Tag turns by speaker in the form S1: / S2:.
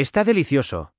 S1: Está delicioso.